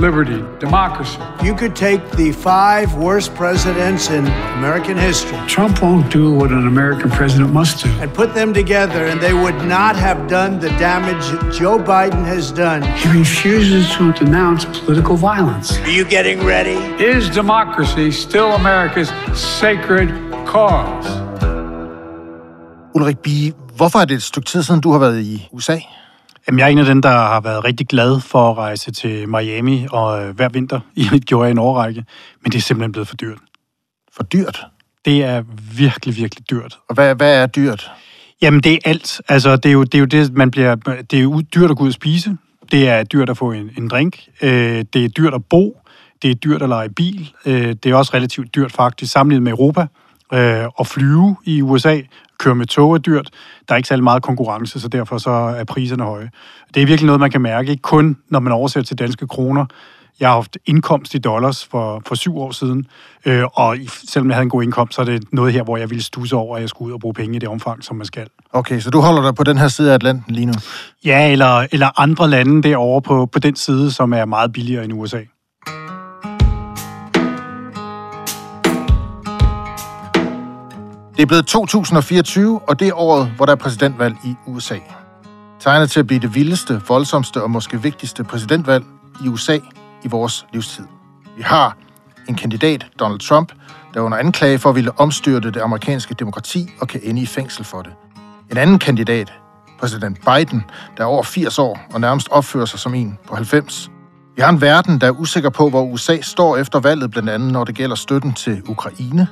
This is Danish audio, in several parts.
liberty, democracy. You could take the five worst presidents in American history Trump won't do what an American president must do. and put them together, and they would not have done the damage Joe Biden has done. He refuses to denounce political violence. Are you getting ready? Is democracy still America's sacred cause? Ulrik Bie, hvorfor er det et stykke tid siden, du har været i USA? Jamen, jeg er en af dem, der har været rigtig glad for at rejse til Miami og øh, hver vinter. I gjorde jeg en årrække. Men det er simpelthen blevet for dyrt. For dyrt. Det er virkelig, virkelig dyrt. Og hvad, hvad er dyrt? Jamen, det er alt. Altså, det er jo det, er jo det man bliver... Det er jo dyrt at gå ud og spise. Det er dyrt at få en, en drink. Øh, det er dyrt at bo. Det er dyrt at lege bil. Øh, det er også relativt dyrt faktisk, sammenlignet med Europa. Øh, at flyve i USA, køre med tog er dyrt. Der er ikke særlig meget konkurrence, så derfor så er priserne høje. Det er virkelig noget, man kan mærke, ikke kun når man oversætter til danske kroner. Jeg har haft indkomst i dollars for, for syv år siden, øh, og selvom jeg havde en god indkomst, så er det noget her, hvor jeg ville stusse over, at jeg skulle ud og bruge penge i det omfang, som man skal. Okay, så du holder dig på den her side af Atlanten lige nu. Ja, eller, eller andre lande derovre på, på den side, som er meget billigere end USA. Det er blevet 2024, og det er året, hvor der er præsidentvalg i USA. Tegnet til at blive det vildeste, voldsomste og måske vigtigste præsidentvalg i USA i vores livstid. Vi har en kandidat, Donald Trump, der er under anklage for at ville omstyrte det amerikanske demokrati og kan ende i fængsel for det. En anden kandidat, præsident Biden, der er over 80 år og nærmest opfører sig som en på 90. Vi har en verden, der er usikker på, hvor USA står efter valget, blandt andet når det gælder støtten til Ukraine.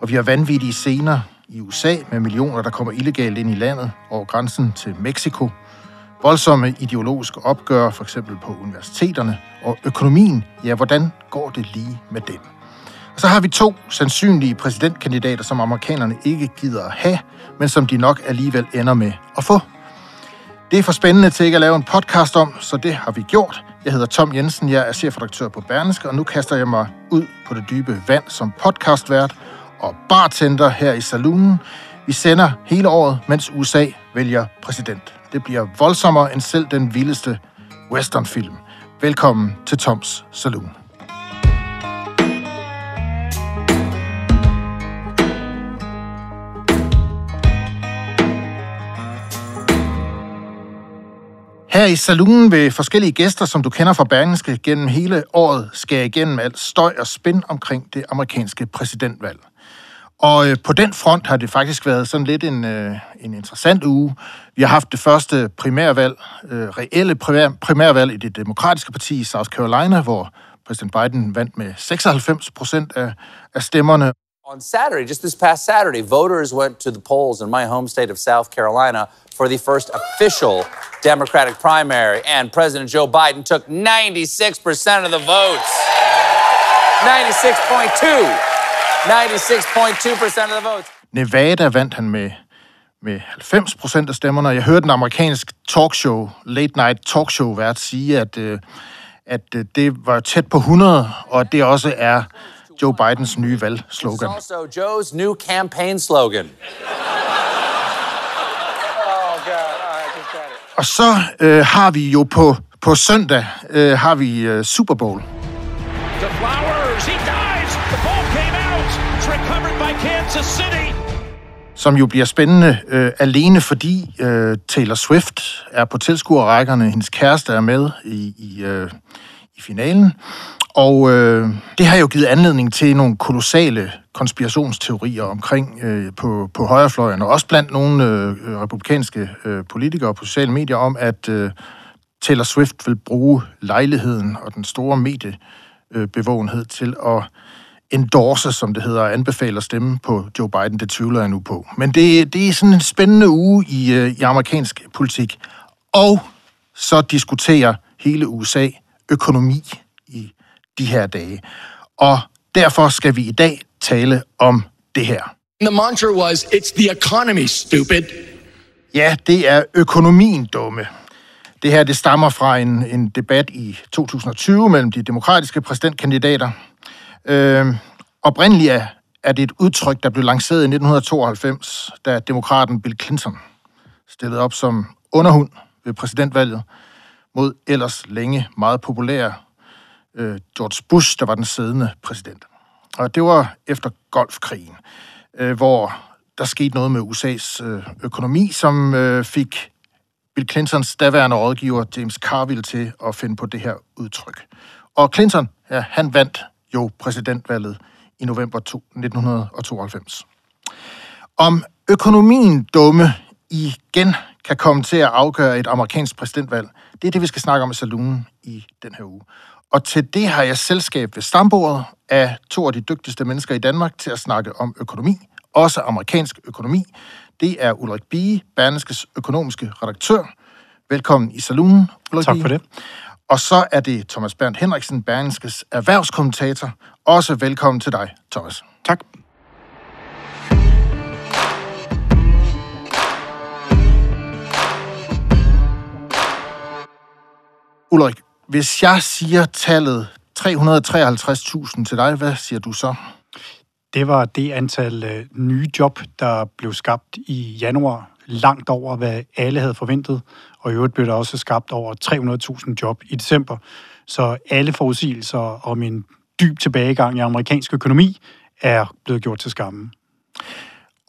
Og vi har vanvittige scener i USA med millioner, der kommer illegalt ind i landet over grænsen til Mexico. Voldsomme ideologiske opgør, for eksempel på universiteterne. Og økonomien, ja, hvordan går det lige med den? Og så har vi to sandsynlige præsidentkandidater, som amerikanerne ikke gider at have, men som de nok alligevel ender med at få. Det er for spændende til ikke at lave en podcast om, så det har vi gjort. Jeg hedder Tom Jensen, jeg er chefredaktør på Berlingske, og nu kaster jeg mig ud på det dybe vand som podcastvært og bartender her i saloonen. Vi sender hele året, mens USA vælger præsident. Det bliver voldsommere end selv den vildeste westernfilm. Velkommen til Toms Saloon. Her i saloonen vil forskellige gæster, som du kender fra Bergenske gennem hele året, skal igennem alt støj og spænd omkring det amerikanske præsidentvalg. Og øh, på den front har det faktisk været sådan lidt en, øh, en interessant uge. Vi har haft det første primærvalg, øh, reelle primær, primærvalg i det demokratiske parti i South Carolina, hvor præsident Biden vandt med 96 procent af, af stemmerne. On Saturday, just this past Saturday, voters went to the polls in my home state of South Carolina for the first official Democratic primary, and President Joe Biden took 96% of the votes. 96.2. 96.2% of the votes. Nevada vandt han med, med 90 procent af stemmerne. Jeg hørte en amerikansk talkshow, late night talkshow vært sige, at, øh, at øh, det var tæt på 100, og det også er Joe Bidens nye It's valgslogan. also Joe's new campaign slogan. Og så øh, har vi jo på, på søndag øh, har vi øh, Super Bowl. to Flowers. He dives. The ball came out. It's recovered by Kansas City. som jo bliver spændende øh, alene fordi øh, Taylor Swift er på tilskuerrækkerne. Hendes kæreste er med i, i, øh, i finalen. Og øh, det har jo givet anledning til nogle kolossale konspirationsteorier omkring øh, på, på højrefløjen, og også blandt nogle øh, øh, republikanske øh, politikere på sociale medier om, at øh, Taylor Swift vil bruge lejligheden og den store mediebevågenhed til at endorse, som det hedder, og anbefale at stemme på Joe Biden. Det tvivler jeg nu på. Men det, det er sådan en spændende uge i, øh, i amerikansk politik. Og så diskuterer hele USA økonomi de her dage. Og derfor skal vi i dag tale om det her. The mantra was, it's the economy, stupid. Ja, det er økonomien, dumme. Det her det stammer fra en, en debat i 2020 mellem de demokratiske præsidentkandidater. Øh, oprindeligt er, er det et udtryk, der blev lanceret i 1992, da demokraten Bill Clinton stillede op som underhund ved præsidentvalget mod ellers længe meget populære øh, George Bush, der var den siddende præsident. Og det var efter golfkrigen, øh, hvor der skete noget med USA's øh, økonomi, som øh, fik Bill Clintons daværende rådgiver James Carville til at finde på det her udtryk. Og Clinton, ja, han vandt jo præsidentvalget i november 1992. Om økonomien dumme igen kan komme til at afgøre et amerikansk præsidentvalg, det er det, vi skal snakke om i salonen i den her uge. Og til det har jeg selskab ved stambordet af to af de dygtigste mennesker i Danmark til at snakke om økonomi, også amerikansk økonomi. Det er Ulrik Bie, Berlingskes økonomiske redaktør. Velkommen i saloonen, Ulrik Tak for det. Og så er det Thomas Bernd Henriksen, Berlingskes erhvervskommentator. Også velkommen til dig, Thomas. Tak. Ulrik, hvis jeg siger tallet 353.000 til dig, hvad siger du så? Det var det antal øh, nye job, der blev skabt i januar, langt over, hvad alle havde forventet. Og i øvrigt blev der også skabt over 300.000 job i december. Så alle forudsigelser om en dyb tilbagegang i amerikansk økonomi er blevet gjort til skammen.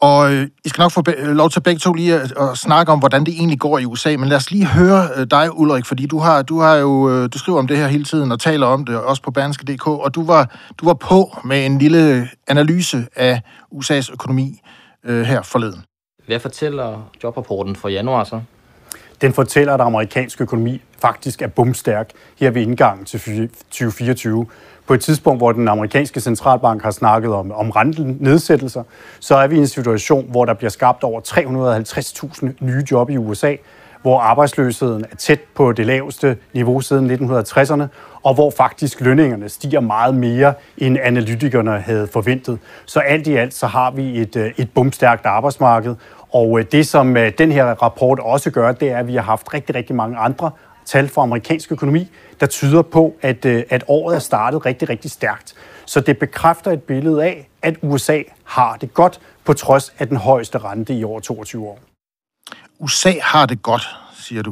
Og øh, I skal nok få be- lov til begge to lige at, at snakke om, hvordan det egentlig går i USA, men lad os lige høre øh, dig, Ulrik, fordi du har, du har jo, øh, du skriver om det her hele tiden og taler om det, også på Berlingske.dk, og du var, du var på med en lille analyse af USA's økonomi øh, her forleden. Hvad fortæller jobrapporten for januar så? Den fortæller, at amerikansk økonomi faktisk er bumstærk her ved indgangen til 2024. På et tidspunkt, hvor den amerikanske centralbank har snakket om, om rentenedsættelser, så er vi i en situation, hvor der bliver skabt over 350.000 nye job i USA, hvor arbejdsløsheden er tæt på det laveste niveau siden 1960'erne, og hvor faktisk lønningerne stiger meget mere, end analytikerne havde forventet. Så alt i alt så har vi et, øh, et bumstærkt arbejdsmarked, og øh, det, som øh, den her rapport også gør, det er, at vi har haft rigtig, rigtig mange andre tal for amerikansk økonomi, der tyder på, at, øh, at året er startet rigtig, rigtig stærkt. Så det bekræfter et billede af, at USA har det godt, på trods af den højeste rente i over 22 år. USA har det godt, siger du.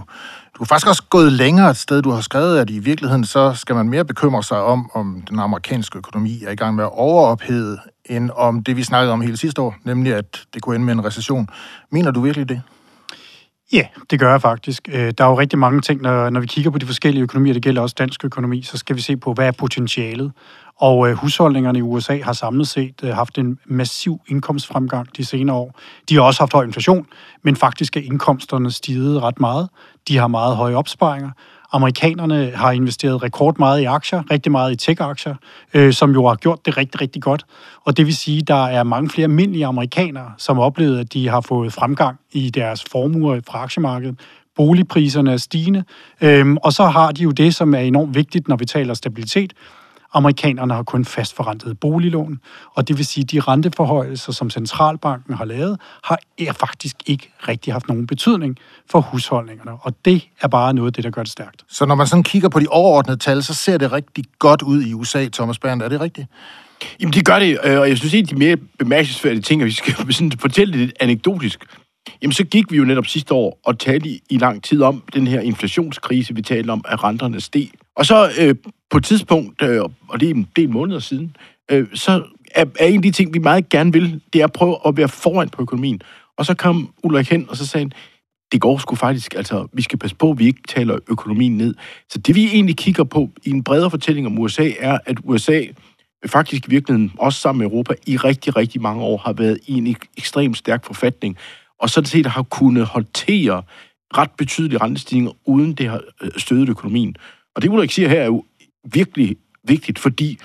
Du har faktisk også gået længere et sted. Du har skrevet, at i virkeligheden så skal man mere bekymre sig om, om den amerikanske økonomi er i gang med at overophede, end om det, vi snakkede om hele sidste år, nemlig at det kunne ende med en recession. Mener du virkelig det? Ja, det gør jeg faktisk. Øh, der er jo rigtig mange ting, når, når vi kigger på de forskellige økonomier, det gælder også dansk økonomi, så skal vi se på, hvad er potentialet. Og øh, husholdningerne i USA har samlet set øh, haft en massiv indkomstfremgang de senere år. De har også haft høj inflation, men faktisk er indkomsterne stiget ret meget. De har meget høje opsparinger. Amerikanerne har investeret rekordmeget i aktier, rigtig meget i tech-aktier, øh, som jo har gjort det rigtig, rigtig godt. Og det vil sige, at der er mange flere almindelige amerikanere, som har oplevet, at de har fået fremgang i deres formuer fra aktiemarkedet. Boligpriserne er stigende, øhm, og så har de jo det, som er enormt vigtigt, når vi taler stabilitet, Amerikanerne har kun fastforrentet boliglån, og det vil sige, at de renteforhøjelser, som centralbanken har lavet, har er faktisk ikke rigtig haft nogen betydning for husholdningerne. Og det er bare noget af det, der gør det stærkt. Så når man sådan kigger på de overordnede tal, så ser det rigtig godt ud i USA, Thomas Bernd. Er det rigtigt? Jamen, det gør det, og jeg synes, at de mere bemærkelsesværdige ting, at vi skal sådan fortælle det lidt anekdotisk, Jamen, så gik vi jo netop sidste år og talte i, i lang tid om den her inflationskrise, vi talte om, at renterne steg. Og så øh, på et tidspunkt, øh, og det er en del måneder siden, øh, så er, er en af de ting, vi meget gerne vil, det er at prøve at være foran på økonomien. Og så kom Ulrik hen, og så sagde han, det går sgu faktisk, altså, vi skal passe på, at vi ikke taler økonomien ned. Så det, vi egentlig kigger på i en bredere fortælling om USA, er, at USA øh, faktisk i virkeligheden, også sammen med Europa, i rigtig, rigtig mange år har været i en ekstremt stærk forfatning og sådan set har kunnet håndtere ret betydelige rentestigninger, uden det har øh, stødet økonomien. Og det, Ulrik siger her, er jo virkelig vigtigt, fordi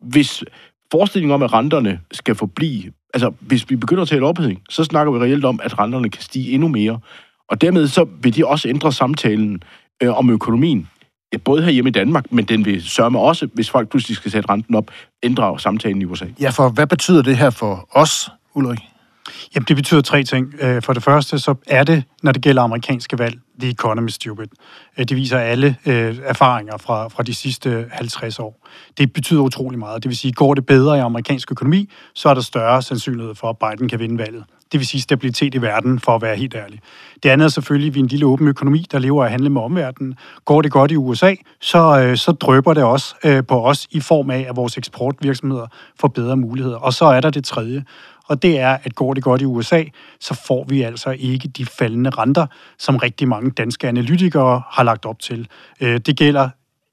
hvis forestillingen om, at renterne skal forblive, altså hvis vi begynder at tale ophedning, så snakker vi reelt om, at renterne kan stige endnu mere. Og dermed så vil de også ændre samtalen øh, om økonomien. Ja, både her hjemme i Danmark, men den vil sørge også, hvis folk pludselig skal sætte renten op, ændre samtalen i USA. Ja, for hvad betyder det her for os, Ulrik? Jamen, det betyder tre ting. Øh, for det første, så er det, når det gælder amerikanske valg, the economy stupid. Øh, det viser alle øh, erfaringer fra, fra de sidste 50 år. Det betyder utrolig meget. Det vil sige, går det bedre i amerikansk økonomi, så er der større sandsynlighed for, at Biden kan vinde valget. Det vil sige stabilitet i verden, for at være helt ærlig. Det andet er selvfølgelig, at vi er en lille åben økonomi, der lever af at handle med omverdenen. Går det godt i USA, så, så drøber det også på os i form af, at vores eksportvirksomheder får bedre muligheder. Og så er der det tredje, og det er, at går det godt i USA, så får vi altså ikke de faldende renter, som rigtig mange danske analytikere har lagt op til. Øh, det gælder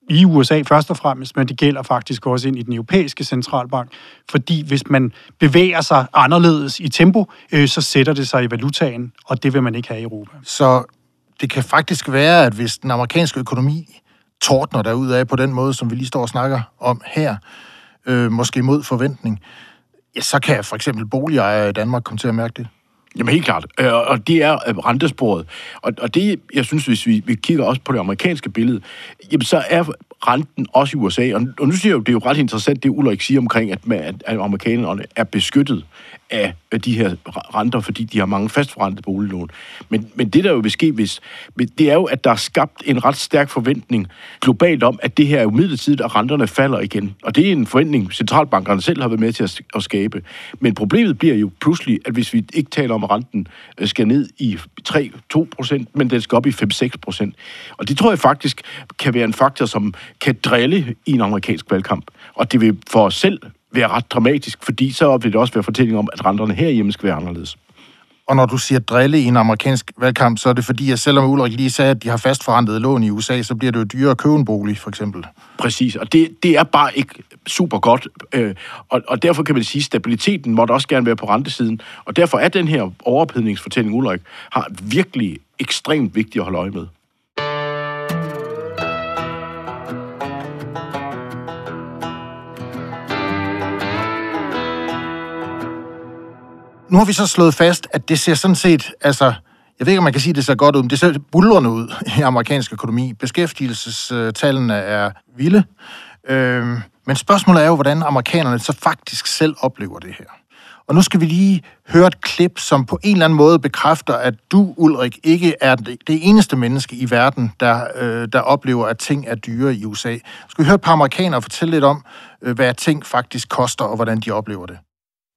i USA først og fremmest, men det gælder faktisk også ind i den europæiske centralbank, fordi hvis man bevæger sig anderledes i tempo, øh, så sætter det sig i valutaen, og det vil man ikke have i Europa. Så det kan faktisk være, at hvis den amerikanske økonomi tordner derudad på den måde, som vi lige står og snakker om her, øh, måske mod forventning, ja, så kan for eksempel boligejere i Danmark komme til at mærke det. Jamen helt klart, øh, og det er øh, rentesporet. Og det, jeg synes, hvis vi, vi kigger også på det amerikanske billede, jamen så er renten også i USA, og nu siger jeg jo, det er jo ret interessant, det Ulrik siger omkring, at, at amerikanerne er beskyttet af de her renter, fordi de har mange fastforrentede boliglån. Men, men det, der jo vil ske, hvis, det er jo, at der er skabt en ret stærk forventning globalt om, at det her er jo midlertidigt, og renterne falder igen. Og det er en forventning, centralbankerne selv har været med til at, at skabe. Men problemet bliver jo pludselig, at hvis vi ikke taler om, at renten øh, skal ned i 3-2 procent, men den skal op i 5-6 procent. Og det tror jeg faktisk kan være en faktor, som kan drille i en amerikansk valgkamp. Og det vil for os selv være ret dramatisk, fordi så vil det også være fortælling om, at renterne herhjemme skal være anderledes. Og når du siger drille i en amerikansk valgkamp, så er det fordi, at selvom Ulrik lige sagde, at de har fastforrentet lån i USA, så bliver det jo dyrere at købe en bolig, for eksempel. Præcis, og det, det er bare ikke super godt. Øh, og, og derfor kan man sige, at stabiliteten måtte også gerne være på rentesiden. Og derfor er den her overophedningsfortælling, Ulrik, har virkelig ekstremt vigtigt at holde øje med. Nu har vi så slået fast, at det ser sådan set, altså, jeg ved ikke, om man kan sige, at det ser godt ud, men det ser bulrende ud i amerikansk økonomi. Beskæftigelsestallene er vilde. Øh, men spørgsmålet er jo, hvordan amerikanerne så faktisk selv oplever det her. Og nu skal vi lige høre et klip, som på en eller anden måde bekræfter, at du, Ulrik, ikke er det eneste menneske i verden, der, øh, der oplever, at ting er dyre i USA. Skal vi høre et par amerikanere fortælle lidt om, øh, hvad ting faktisk koster, og hvordan de oplever det?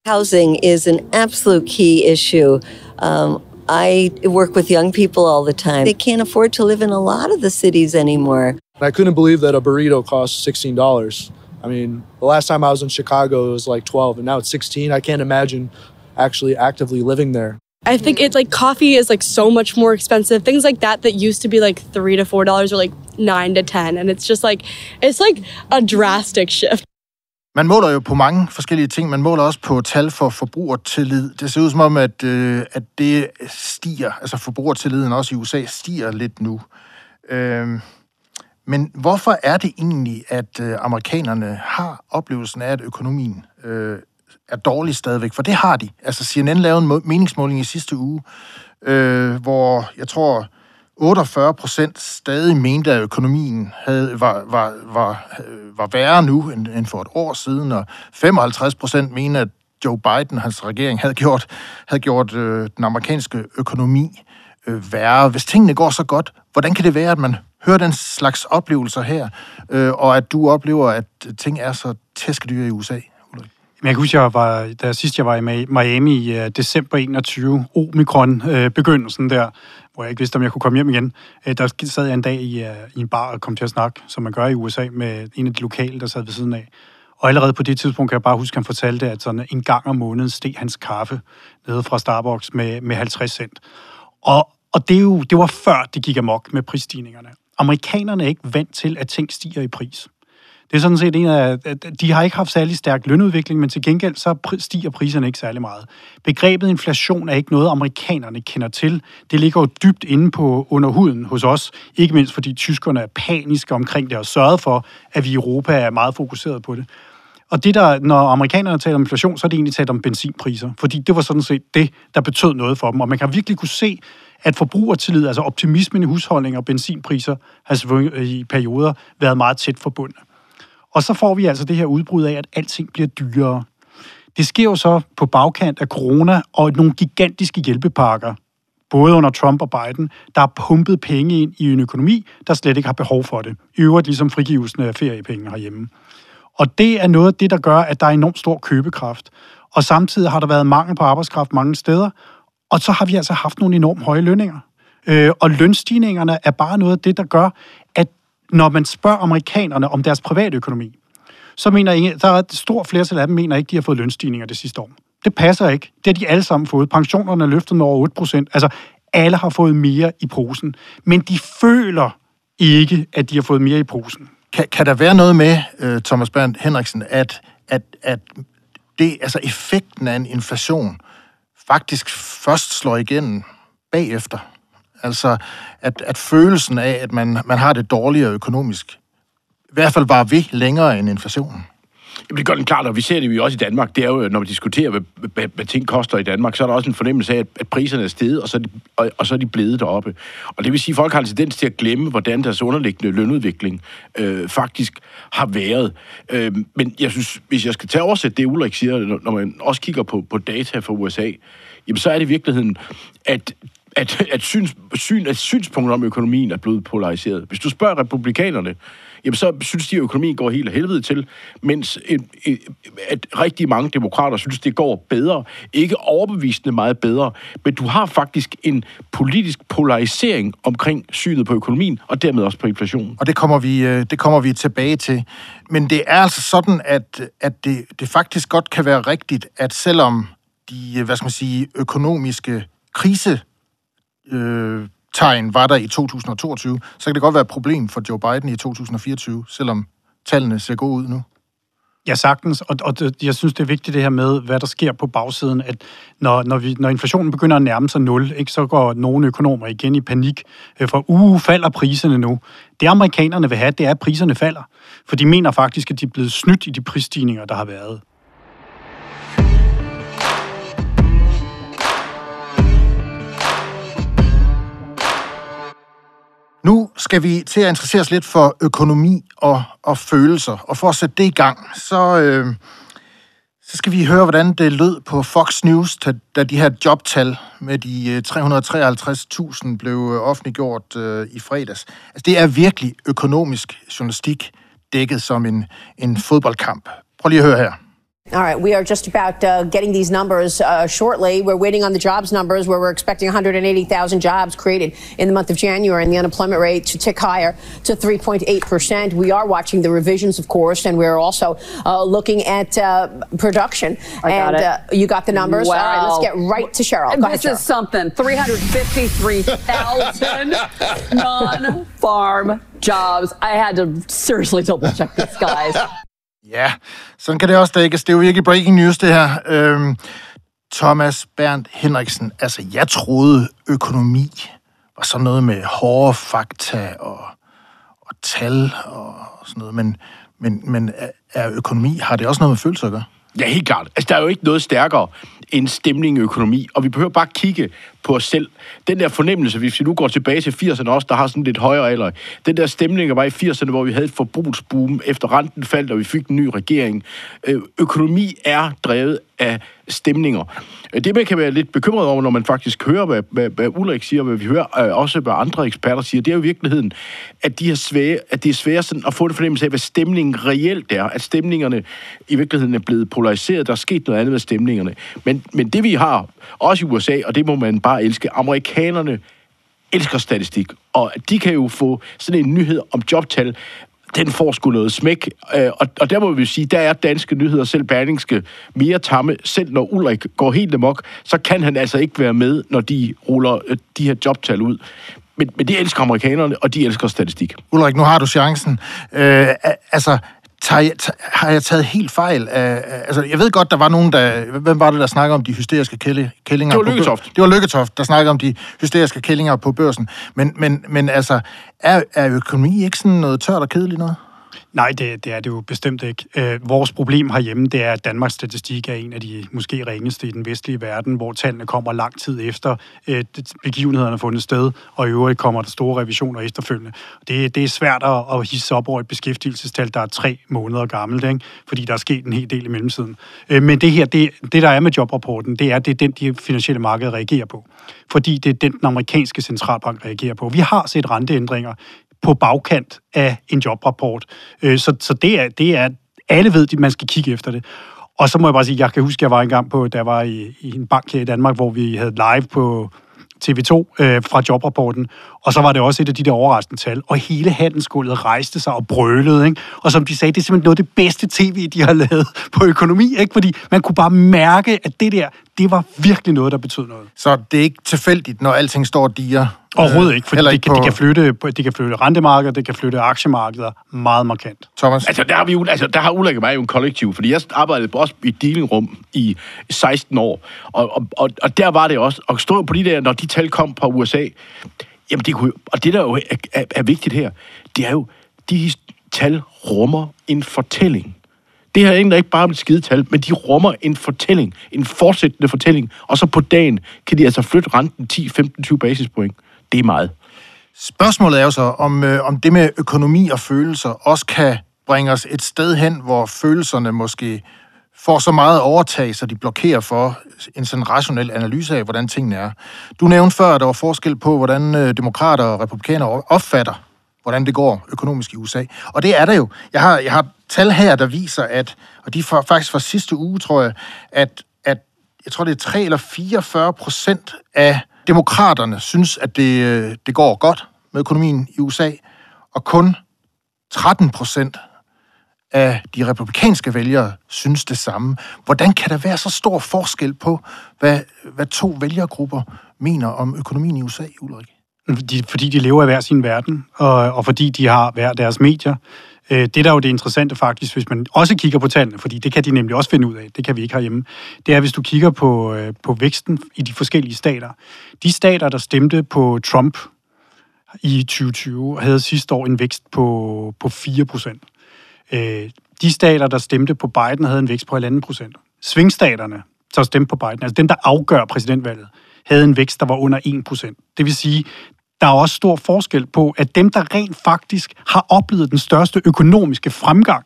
Housing is an absolute key issue. Um, I work with young people all the time. They can't afford to live in a lot of the cities anymore. I couldn't believe that a burrito costs $16. I mean, the last time I was in Chicago, it was like 12, and now it's 16. I can't imagine actually actively living there. I think it's like coffee is like so much more expensive. Things like that that used to be like three to four dollars are like nine to ten, and it's just like it's like a drastic shift. Man måler jo på mange forskellige ting. Man måler også på tal for forbrugertillid. Det ser ud som om, at, øh, at det stiger, altså forbrugertilliden også i USA stiger lidt nu. Øh, men hvorfor er det egentlig, at øh, amerikanerne har oplevelsen af, at økonomien øh, er dårlig stadigvæk? For det har de. Altså CNN lavede en meningsmåling i sidste uge, øh, hvor jeg tror 48 procent stadig mente, at økonomien havde, var, var, var, var værre nu end, end for et år siden, og 55 procent mente, at Joe Biden, hans regering, havde gjort, havde gjort øh, den amerikanske økonomi øh, værre. Hvis tingene går så godt, hvordan kan det være, at man hører den slags oplevelser her, øh, og at du oplever, at ting er så tæskedyre i USA? Jeg kan huske, jeg var, da sidst jeg var i Miami i uh, december 21, omikron-begyndelsen uh, der, hvor jeg ikke vidste, om jeg kunne komme hjem igen. Uh, der sad jeg en dag i, uh, i en bar og kom til at snakke, som man gør i USA, med en af de lokale, der sad ved siden af. Og allerede på det tidspunkt kan jeg bare huske, at han fortalte, at sådan en gang om måneden steg hans kaffe nede fra Starbucks med, med 50 cent. Og, og det, er jo, det var før det gik amok med prisstigningerne. Amerikanerne er ikke vant til, at ting stiger i pris. Det er sådan set en af, de har ikke haft særlig stærk lønudvikling, men til gengæld så stiger priserne ikke særlig meget. Begrebet inflation er ikke noget, amerikanerne kender til. Det ligger jo dybt inde på under huden hos os, ikke mindst fordi tyskerne er paniske omkring det og sørget for, at vi i Europa er meget fokuseret på det. Og det der, når amerikanerne taler om inflation, så er det egentlig talt om benzinpriser, fordi det var sådan set det, der betød noget for dem. Og man kan virkelig kunne se, at forbrugertillid, altså optimismen i husholdninger og benzinpriser, har i perioder været meget tæt forbundet. Og så får vi altså det her udbrud af, at alting bliver dyrere. Det sker jo så på bagkant af corona og nogle gigantiske hjælpepakker, både under Trump og Biden, der har pumpet penge ind i en økonomi, der slet ikke har behov for det. I øvrigt ligesom frigivelsen af feriepenge herhjemme. Og det er noget af det, der gør, at der er enormt stor købekraft. Og samtidig har der været mangel på arbejdskraft mange steder, og så har vi altså haft nogle enormt høje lønninger. Øh, og lønstigningerne er bare noget af det, der gør, at når man spørger amerikanerne om deres private økonomi, så mener jeg, der er et stort flertal af dem, mener ikke, de har fået lønstigninger det sidste år. Det passer ikke. Det har de alle sammen fået. Pensionerne er løftet med over 8 procent. Altså, alle har fået mere i posen. Men de føler ikke, at de har fået mere i posen. Kan, kan der være noget med, øh, Thomas Bernd Henriksen, at, at, at det, altså effekten af en inflation faktisk først slår igennem bagefter? Altså, at, at følelsen af, at man, man har det dårligere økonomisk, i hvert fald var ved længere end inflationen. Jamen, det gør den klart, og vi ser det jo også i Danmark. Det er jo, når vi diskuterer, hvad, hvad, hvad ting koster i Danmark, så er der også en fornemmelse af, at, at priserne er steget, og så er, de, og, og så er de blevet deroppe. Og det vil sige, at folk har en tendens til at glemme, hvordan deres underliggende lønudvikling øh, faktisk har været. Øh, men jeg synes, hvis jeg skal tage oversætte det, Ulrik siger, når man også kigger på, på data fra USA, jamen så er det i virkeligheden, at at, at, syns, syn, at synspunkter om økonomien er blevet polariseret. Hvis du spørger republikanerne, jamen så synes de, at økonomien går helt af helvede til, mens et, et, at rigtig mange demokrater synes, det går bedre. Ikke overbevisende meget bedre, men du har faktisk en politisk polarisering omkring synet på økonomien, og dermed også på inflationen. Og det kommer vi, øh, det kommer vi tilbage til. Men det er altså sådan, at, at det, det faktisk godt kan være rigtigt, at selvom de, øh, hvad skal man sige, økonomiske krise øh, tegn var der i 2022, så kan det godt være et problem for Joe Biden i 2024, selvom tallene ser gode ud nu. Ja, sagtens. Og, og det, jeg synes, det er vigtigt det her med, hvad der sker på bagsiden, at når, når, vi, når inflationen begynder at nærme sig nul, ikke, så går nogle økonomer igen i panik, øh, for uh, falder priserne nu. Det amerikanerne vil have, det er, at priserne falder. For de mener faktisk, at de er blevet snydt i de prisstigninger, der har været. Nu skal vi til at interessere os lidt for økonomi og, og følelser. Og for at sætte det i gang, så, øh, så skal vi høre, hvordan det lød på Fox News, da de her jobtal med de øh, 353.000 blev øh, offentliggjort øh, i fredags. Altså, det er virkelig økonomisk journalistik dækket som en, en fodboldkamp. Prøv lige at høre her. All right, we are just about uh, getting these numbers uh, shortly. We're waiting on the jobs numbers where we're expecting 180,000 jobs created in the month of January and the unemployment rate to tick higher to 3.8%. We are watching the revisions, of course, and we're also uh, looking at uh, production. I got and it. uh, you got the numbers? Wow. All right, let's get right to Cheryl. Go this ahead, is something 353,000 non farm jobs. I had to seriously double check this, guys. Ja, sådan kan det også dækkes. Det er jo virkelig breaking news, det her. Øhm, Thomas Berndt Henriksen, altså jeg troede økonomi var sådan noget med hårde fakta og, og tal og sådan noget, men, men, men øh, er økonomi, har det også noget med følelser at gøre? Ja, helt klart. Altså, der er jo ikke noget stærkere en stemning i økonomi, og vi behøver bare kigge på os selv. Den der fornemmelse, hvis vi nu går tilbage til 80'erne også, der har sådan lidt højere alder, den der stemning, der var i 80'erne, hvor vi havde et forbrugsboom, efter renten faldt, og vi fik en ny regering. Øh, økonomi er drevet af stemninger. Øh, det, man kan være lidt bekymret over, når man faktisk hører, hvad, hvad, hvad Ulrik siger, hvad vi hører, øh, også hvad andre eksperter siger, det er jo i virkeligheden, at, de er svære, at det er svært sådan at få en fornemmelse af, hvad stemningen reelt er. At stemningerne i virkeligheden er blevet polariseret. Der er sket noget andet med stemningerne. Men, men det vi har, også i USA, og det må man bare elske, amerikanerne elsker statistik, og de kan jo få sådan en nyhed om jobtal, den får sgu noget smæk. Øh, og, og der må vi sige, der er danske nyheder, selv Berlingske, mere tamme. Selv når Ulrik går helt amok, så kan han altså ikke være med, når de ruller øh, de her jobtal ud. Men, men de elsker amerikanerne, og de elsker statistik. Ulrik, nu har du chancen. Øh, altså, tager jeg, tager, har jeg taget helt fejl af... Altså, jeg ved godt, der var nogen, der... Hvem var det, der snakkede om de hysteriske kællinger? Det var Lykketoft. Det var Lykketoft, der snakkede om de hysteriske kællinger på børsen. Men, men, men altså, er, er økonomi ikke sådan noget tørt og kedeligt noget? Nej, det, det er det jo bestemt ikke. Øh, vores problem herhjemme, det er, at Danmarks statistik er en af de måske ringeste i den vestlige verden, hvor tallene kommer lang tid efter øh, begivenhederne er fundet sted, og i øvrigt kommer der store revisioner efterfølgende. Det, det er svært at, at hisse op over et beskæftigelsestal, der er tre måneder gammelt, ikke? fordi der er sket en hel del i mellemtiden. Øh, men det her, det, det der er med jobrapporten, det er, det er den, de finansielle markeder reagerer på. Fordi det er den, den amerikanske centralbank reagerer på. Vi har set renteændringer på bagkant af en jobrapport. Øh, så, så det, er, det er, alle ved, at man skal kigge efter det. Og så må jeg bare sige, jeg kan huske, at jeg var engang på, der var i, i en bank her i Danmark, hvor vi havde live på TV2 øh, fra jobrapporten, og så var det også et af de der overraskende tal, og hele handelsgulvet rejste sig og brølede, ikke? og som de sagde, det er simpelthen noget af det bedste tv, de har lavet på økonomi, ikke? fordi man kunne bare mærke, at det der, det var virkelig noget, der betød noget. Så det er ikke tilfældigt, når alting står og diger? Overhovedet ikke, fordi det, kan, det, kan flytte, det kan flytte rentemarkedet, det kan flytte aktiemarkeder meget markant. Thomas? Altså, der har, vi altså, der har Ulrik og mig jo en kollektiv, fordi jeg arbejdede også i dealingrum i 16 år, og, og, og, og der var det også, og stå på de der, når de tal kom fra USA, jamen det kunne, og det der jo er, er, er vigtigt her, det er jo, de tal rummer en fortælling. Det her er egentlig ikke bare et skidetal, men de rummer en fortælling, en fortsættende fortælling, og så på dagen kan de altså flytte renten 10, 15, 20 basispoint. Det er meget. Spørgsmålet er jo så, om, øh, om det med økonomi og følelser også kan bringe os et sted hen, hvor følelserne måske får så meget overtag, så de blokerer for en sådan rationel analyse af, hvordan tingene er. Du nævnte før, at der var forskel på, hvordan øh, demokrater og republikanere opfatter, hvordan det går økonomisk i USA. Og det er der jo. Jeg har, jeg har tal her, der viser, at, og de er faktisk fra sidste uge, tror jeg, at, at jeg tror, det er 3 eller 44 procent af demokraterne synes, at det, øh, det går godt med økonomien i USA, og kun 13 procent af de republikanske vælgere synes det samme. Hvordan kan der være så stor forskel på, hvad, hvad to vælgergrupper mener om økonomien i USA, Ulrik? De, fordi de lever i hver sin verden, og, og fordi de har hver deres medier. Øh, det, der er jo det interessante faktisk, hvis man også kigger på tallene, fordi det kan de nemlig også finde ud af, det kan vi ikke herhjemme, det er, hvis du kigger på, øh, på væksten i de forskellige stater. De stater, der stemte på Trump i 2020, havde sidste år en vækst på, på 4 procent. Øh, de stater, der stemte på Biden, havde en vækst på 1,5 procent. Svingstaterne, der stemte på Biden, altså dem, der afgør præsidentvalget, havde en vækst, der var under 1 procent. Det vil sige, der er også stor forskel på, at dem, der rent faktisk har oplevet den største økonomiske fremgang,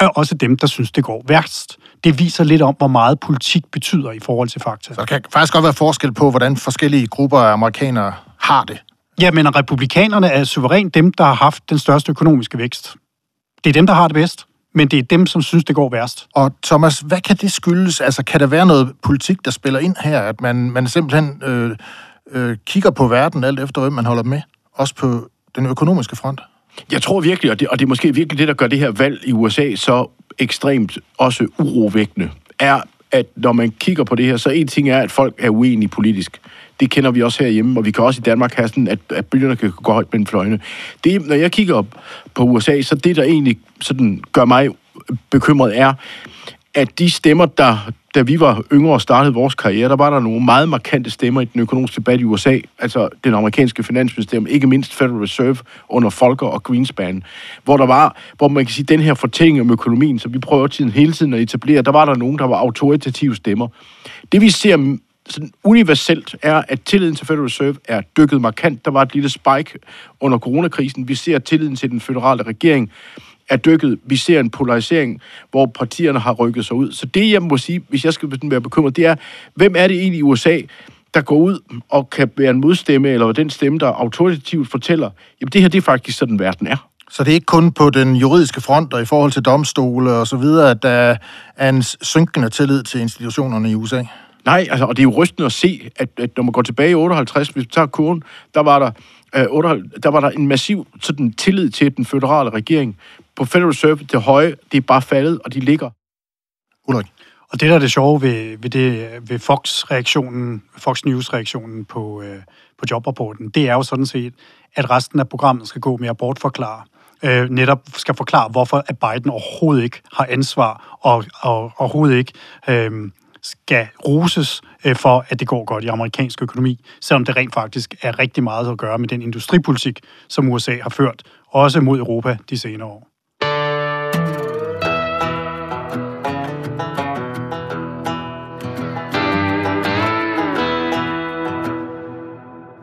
er også dem, der synes, det går værst. Det viser lidt om, hvor meget politik betyder i forhold til fakta. Så der kan faktisk godt være forskel på, hvordan forskellige grupper af amerikanere har det. Ja, men republikanerne er suverænt dem, der har haft den største økonomiske vækst. Det er dem, der har det bedst, men det er dem, som synes, det går værst. Og Thomas, hvad kan det skyldes? Altså, kan der være noget politik, der spiller ind her? At man, man simpelthen øh, øh, kigger på verden alt efter, hvem man holder med? Også på den økonomiske front? Jeg tror virkelig, og det, og det er måske virkelig det, der gør det her valg i USA så ekstremt også urovækkende, er, at når man kigger på det her, så en ting er, at folk er uenige politisk. Det kender vi også herhjemme, og vi kan også i Danmark have sådan, at, at bølgerne kan gå højt mellem fløjene. Det, når jeg kigger op på USA, så det, der egentlig sådan gør mig bekymret, er, at de stemmer, der, da vi var yngre og startede vores karriere, der var der nogle meget markante stemmer i den økonomiske debat i USA, altså den amerikanske finansministerium, ikke mindst Federal Reserve under Folker og Greenspan, hvor der var, hvor man kan sige, den her fortælling om økonomien, som vi prøver tiden hele tiden at etablere, der var der nogen, der var autoritative stemmer. Det vi ser sådan universelt er, at tilliden til Federal Reserve er dykket markant. Der var et lille spike under coronakrisen. Vi ser, tilliden til den føderale regering er dykket. Vi ser en polarisering, hvor partierne har rykket sig ud. Så det, jeg må sige, hvis jeg skal være bekymret, det er, hvem er det egentlig i USA, der går ud og kan være en modstemme, eller den stemme, der autoritativt fortæller, jamen det her, det er faktisk sådan, verden er. Så det er ikke kun på den juridiske front og i forhold til domstole og så videre, at der er en synkende tillid til institutionerne i USA? Nej, altså, og det er jo rystende at se, at, at når man går tilbage i 58, hvis vi tager kurven, der var der, øh, 8, der var der en massiv sådan, tillid til den føderale regering. På Federal Reserve, det høje, det er bare faldet, og de ligger. Ulrik. Og det, der er det sjove ved, ved, det, ved Fox-reaktionen, Fox News-reaktionen på, øh, på jobrapporten, det er jo sådan set, at resten af programmet skal gå med at bortforklare øh, netop skal forklare, hvorfor at Biden overhovedet ikke har ansvar og, og overhovedet ikke øh, skal roses øh, for, at det går godt i amerikansk økonomi, selvom det rent faktisk er rigtig meget at gøre med den industripolitik, som USA har ført, også mod Europa de senere år.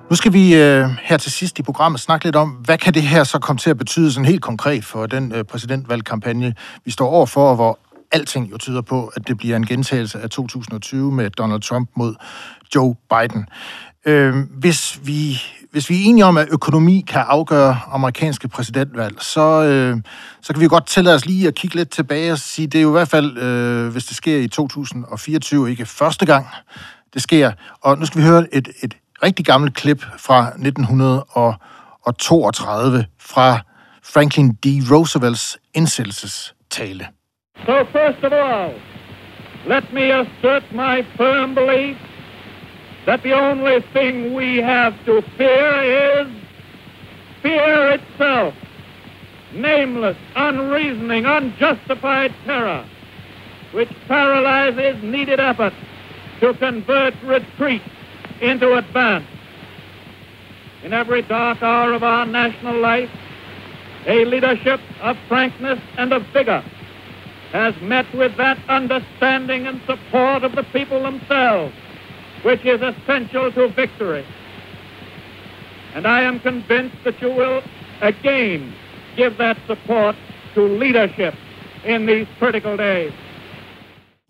Nu skal vi øh, her til sidst i programmet snakke lidt om, hvad kan det her så komme til at betyde sådan helt konkret for den øh, præsidentvalgkampagne, vi står overfor, hvor alting jo tyder på, at det bliver en gentagelse af 2020 med Donald Trump mod Joe Biden. Øh, hvis, vi, hvis vi er enige om, at økonomi kan afgøre amerikanske præsidentvalg, så, øh, så kan vi godt tillade os lige at kigge lidt tilbage og sige, det er jo i hvert fald, øh, hvis det sker i 2024, ikke første gang, det sker. Og nu skal vi høre et, et rigtig gammelt klip fra 1932 fra Franklin D. Roosevelts indsættelsestale. So first of all, let me assert my firm belief that the only thing we have to fear is fear itself. Nameless, unreasoning, unjustified terror, which paralyzes needed effort to convert retreat into advance. In every dark hour of our national life, a leadership of frankness and of vigor has met with that understanding and support of the people themselves, which is essential to victory. And I am convinced that you will again give that support to leadership in these critical days.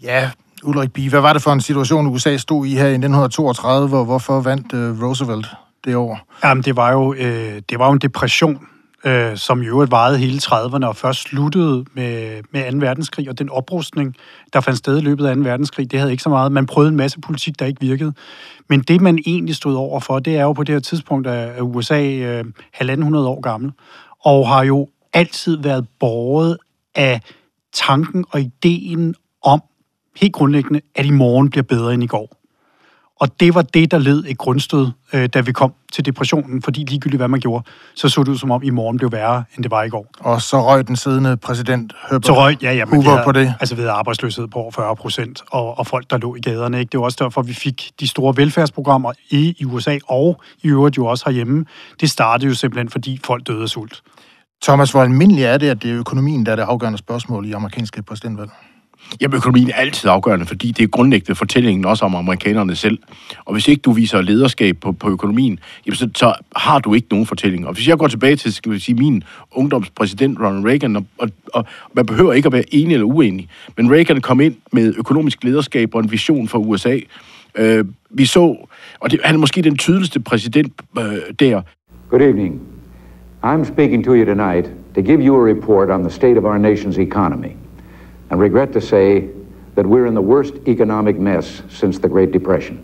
Ja, Ulrik Bie, hvad var det for en situation, USA stod i her i 1932, og hvorfor vandt uh, Roosevelt det år? Jamen, det var jo, øh, det var jo en depression, øh, som i øvrigt varede hele 30'erne og først sluttede med, med 2. verdenskrig, og den oprustning, der fandt sted i løbet af 2. verdenskrig, det havde ikke så meget. Man prøvede en masse politik, der ikke virkede. Men det, man egentlig stod over for, det er jo på det her tidspunkt, at USA øh, 1.500 år gammel, og har jo altid været båret af tanken og ideen om, helt grundlæggende, at i morgen bliver bedre end i går. Og det var det, der led et grundstød, øh, da vi kom til depressionen, fordi ligegyldigt hvad man gjorde, så så det ud som om i morgen blev værre, end det var i går. Og så røg den siddende præsident Herbert så røg, ja, ja, men Hoover havde, på det. Altså ved arbejdsløshed på over 40 procent, og, og folk, der lå i gaderne. Ikke? Det var også derfor, vi fik de store velfærdsprogrammer i, i USA, og i øvrigt jo også herhjemme. Det startede jo simpelthen, fordi folk døde af sult. Thomas, hvor almindeligt er det, at det er økonomien, der er det afgørende spørgsmål i amerikanske præsidentvalg? Jamen, økonomien er altid afgørende, fordi det er grundlæggende fortællingen også om amerikanerne selv. Og hvis ikke du viser lederskab på, på økonomien, jamen så, så har du ikke nogen fortælling. Og hvis jeg går tilbage til skal vi sige, min ungdomspræsident Ronald Reagan, og, og, og man behøver ikke at være enig eller uenig, men Reagan kom ind med økonomisk lederskab og en vision for USA. Øh, vi så, og det, han er måske den tydeligste præsident øh, der. Good evening. I'm speaking to you tonight to give you a report on the state of our nation's economy. And regret to say that we're in the worst economic mess since the Great Depression.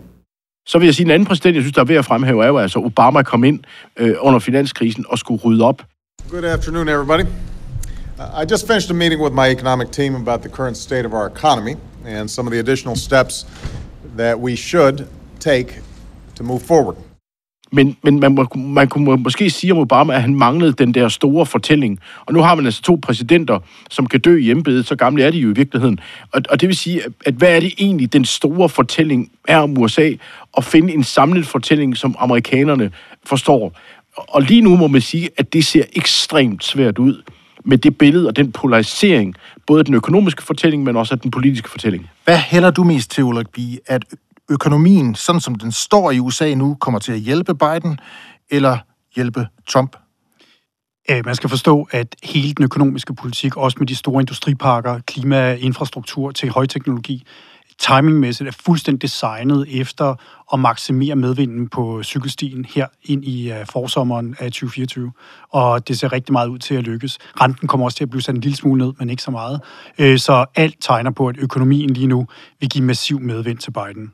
Så vil jeg sige, en anden præsident, jeg synes, der er ved at fremhæve, er jo altså, Obama kom ind øh, under finanskrisen og skulle rydde op. Good afternoon, everybody. I just finished a meeting with my economic team about the current state of our economy and some of the additional steps that we should take to move forward. Men, men man, må, man kunne måske sige om Obama, at han manglede den der store fortælling. Og nu har man altså to præsidenter, som kan dø i embedet, så gamle er de jo i virkeligheden. Og, og det vil sige, at hvad er det egentlig, den store fortælling er om USA, at finde en samlet fortælling, som amerikanerne forstår. Og lige nu må man sige, at det ser ekstremt svært ud med det billede og den polarisering, både den økonomiske fortælling, men også den politiske fortælling. Hvad hælder du mest til, Ulrik Bie, at økonomien, sådan som den står i USA nu, kommer til at hjælpe Biden eller hjælpe Trump? Øh, man skal forstå, at hele den økonomiske politik, også med de store industriparker, klima, infrastruktur til højteknologi, timingmæssigt er fuldstændig designet efter at maksimere medvinden på cykelstien her ind i øh, forsommeren af 2024. Og det ser rigtig meget ud til at lykkes. Renten kommer også til at blive sat en lille smule ned, men ikke så meget. Øh, så alt tegner på, at økonomien lige nu vil give massiv medvind til Biden.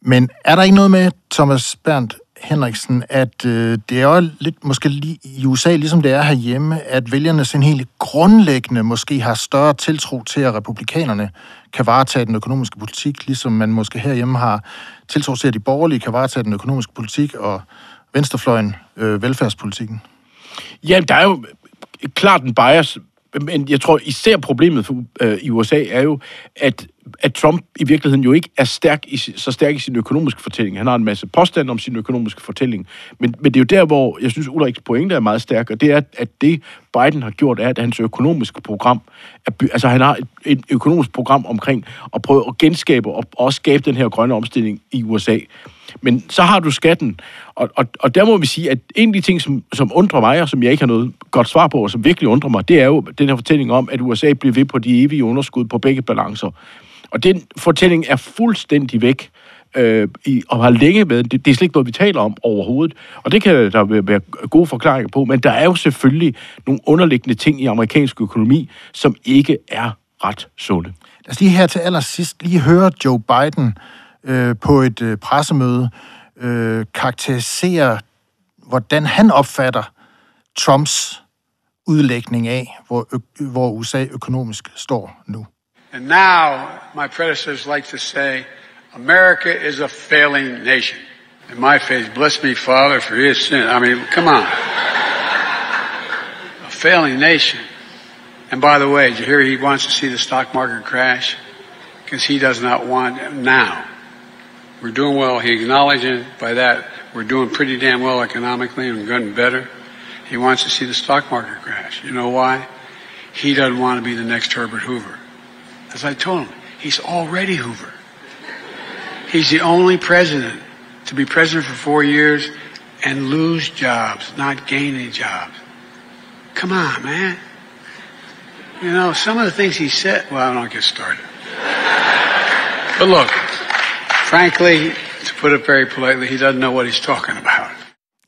Men er der ikke noget med, Thomas Berndt Henriksen, at øh, det er jo lidt måske lige i USA, ligesom det er herhjemme, at vælgerne sådan helt grundlæggende måske har større tiltro til, at republikanerne kan varetage den økonomiske politik, ligesom man måske herhjemme har tiltro til, at de borgerlige kan varetage den økonomiske politik, og venstrefløjen øh, velfærdspolitikken? Ja, der er jo klart en bias men jeg tror især problemet for, øh, i USA er jo, at, at Trump i virkeligheden jo ikke er stærk i, så stærk i sin økonomiske fortælling. Han har en masse påstand om sin økonomiske fortælling. Men, men det er jo der, hvor jeg synes, Ulriks pointe er meget stærk, og det er, at det Biden har gjort, er, at hans økonomiske program, er, altså han har et, et økonomisk program omkring at prøve at genskabe og også skabe den her grønne omstilling i USA. Men så har du skatten, og, og, og der må vi sige, at en af de ting, som, som undrer mig, og som jeg ikke har noget godt svar på, og som virkelig undrer mig, det er jo den her fortælling om, at USA bliver ved på de evige underskud på begge balancer. Og den fortælling er fuldstændig væk øh, i, og har længe med. Det, det er slet ikke noget, vi taler om overhovedet. Og det kan der være gode forklaringer på, men der er jo selvfølgelig nogle underliggende ting i amerikansk økonomi, som ikke er ret sunde. Lad os lige her til allersidst lige høre Joe Biden øh, på et øh, pressemøde øh, karakteriserer, hvordan han opfatter Trumps udlægning af, hvor, ø- hvor USA økonomisk står nu. And now, my predecessors like to say, America is a failing nation. In my faith, bless me, Father, for his sin. I mean, come on. a failing nation. And by the way, did you hear he wants to see the stock market crash? Because he does not want now. We're doing well. He acknowledged by that we're doing pretty damn well economically and getting better. He wants to see the stock market crash. You know why? He doesn't want to be the next Herbert Hoover. As I told him, he's already Hoover. He's the only president to be president for four years and lose jobs, not gain any jobs. Come on, man. You know, some of the things he said, well, I don't get started. But look, frankly, to put it very politely, he doesn't know what he's talking about.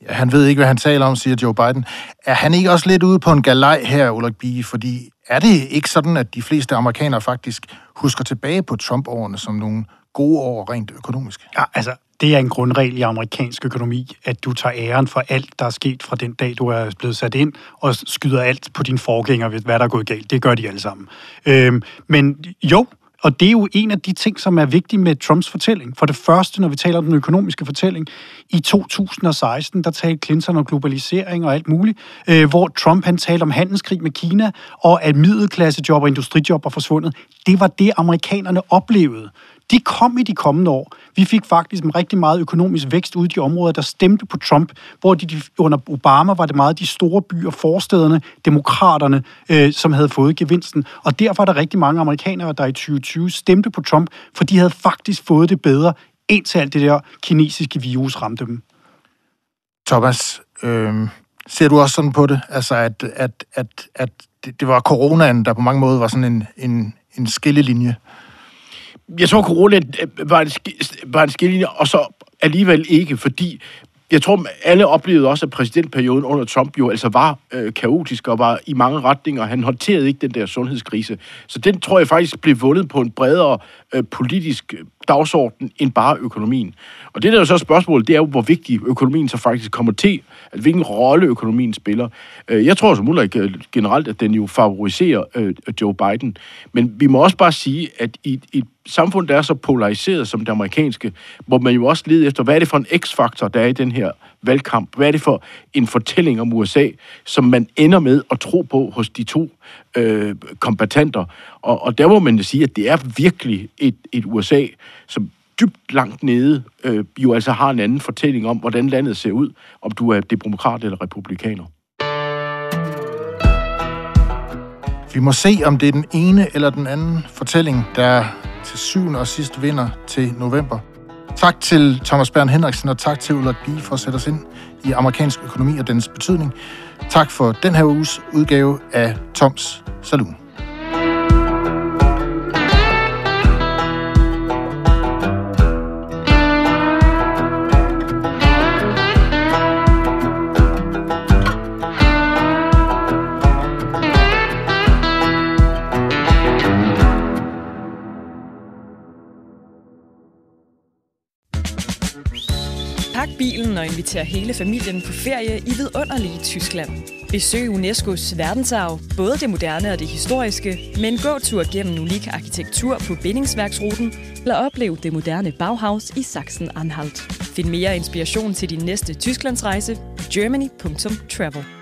Ja, han ved ikke, hvad han taler om, siger Joe Biden. Er han ikke også lidt ude på en galej her, Ulrik Bie? Fordi er det ikke sådan, at de fleste amerikanere faktisk husker tilbage på Trump-årene som nogle gode år rent økonomisk? Ja, altså, det er en grundregel i amerikansk økonomi, at du tager æren for alt, der er sket fra den dag, du er blevet sat ind, og skyder alt på dine forgængere, ved hvad der er gået galt. Det gør de alle sammen. Øhm, men jo, og det er jo en af de ting, som er vigtige med Trumps fortælling. For det første, når vi taler om den økonomiske fortælling, i 2016, der talte Clinton om globalisering og alt muligt, øh, hvor Trump han talte om handelskrig med Kina, og at middelklassejob og industrijob var forsvundet. Det var det, amerikanerne oplevede. De kom i de kommende år. Vi fik faktisk en rigtig meget økonomisk vækst ud i de områder, der stemte på Trump, hvor de, under Obama var det meget de store byer, forstederne, demokraterne, øh, som havde fået gevinsten. Og derfor er der rigtig mange amerikanere, der i 2020 stemte på Trump, for de havde faktisk fået det bedre, indtil alt det der kinesiske virus ramte dem. Thomas, øh, ser du også sådan på det? Altså, at, at, at, at det, det var coronaen, der på mange måder var sådan en, en, en skillelinje? Jeg tror, corona øh, var en, var en skillelinje, og så alligevel ikke, fordi jeg tror, alle oplevede også, at præsidentperioden under Trump jo altså var øh, kaotisk og var i mange retninger. Han håndterede ikke den der sundhedskrise. Så den tror jeg faktisk blev vundet på en bredere øh, politisk dagsorden end bare økonomien. Og det der er jo så spørgsmålet, det er jo, hvor vigtig økonomien så faktisk kommer til, at hvilken rolle økonomien spiller. Øh, jeg tror som Ulrik øh, generelt, at den jo favoriserer øh, Joe Biden. Men vi må også bare sige, at et- i et samfund, der er så polariseret som det amerikanske, hvor man jo også leder efter, hvad er det for en x-faktor, der er i den her valgkamp? Hvad er det for en fortælling om USA, som man ender med at tro på hos de to øh, kompetenter? Og, og der må man da sige, at det er virkelig et, et USA, som dybt langt nede øh, jo altså har en anden fortælling om, hvordan landet ser ud, om du er demokrat eller republikaner. Vi må se, om det er den ene eller den anden fortælling, der til syvende og sidst vinder til november. Tak til Thomas Bern Henriksen, og tak til Ulrik Bie for at sætte os ind i amerikansk økonomi og dens betydning. Tak for den her uges udgave af Toms Saloon. Og inviter hele familien på ferie i vidunderlige Tyskland. Besøg Unescos verdensarv, både det moderne og det historiske, med en gåtur gennem unik arkitektur på bindingsværksruten, eller oplev det moderne Bauhaus i Sachsen-Anhalt. Find mere inspiration til din næste Tysklandsrejse på germany.travel.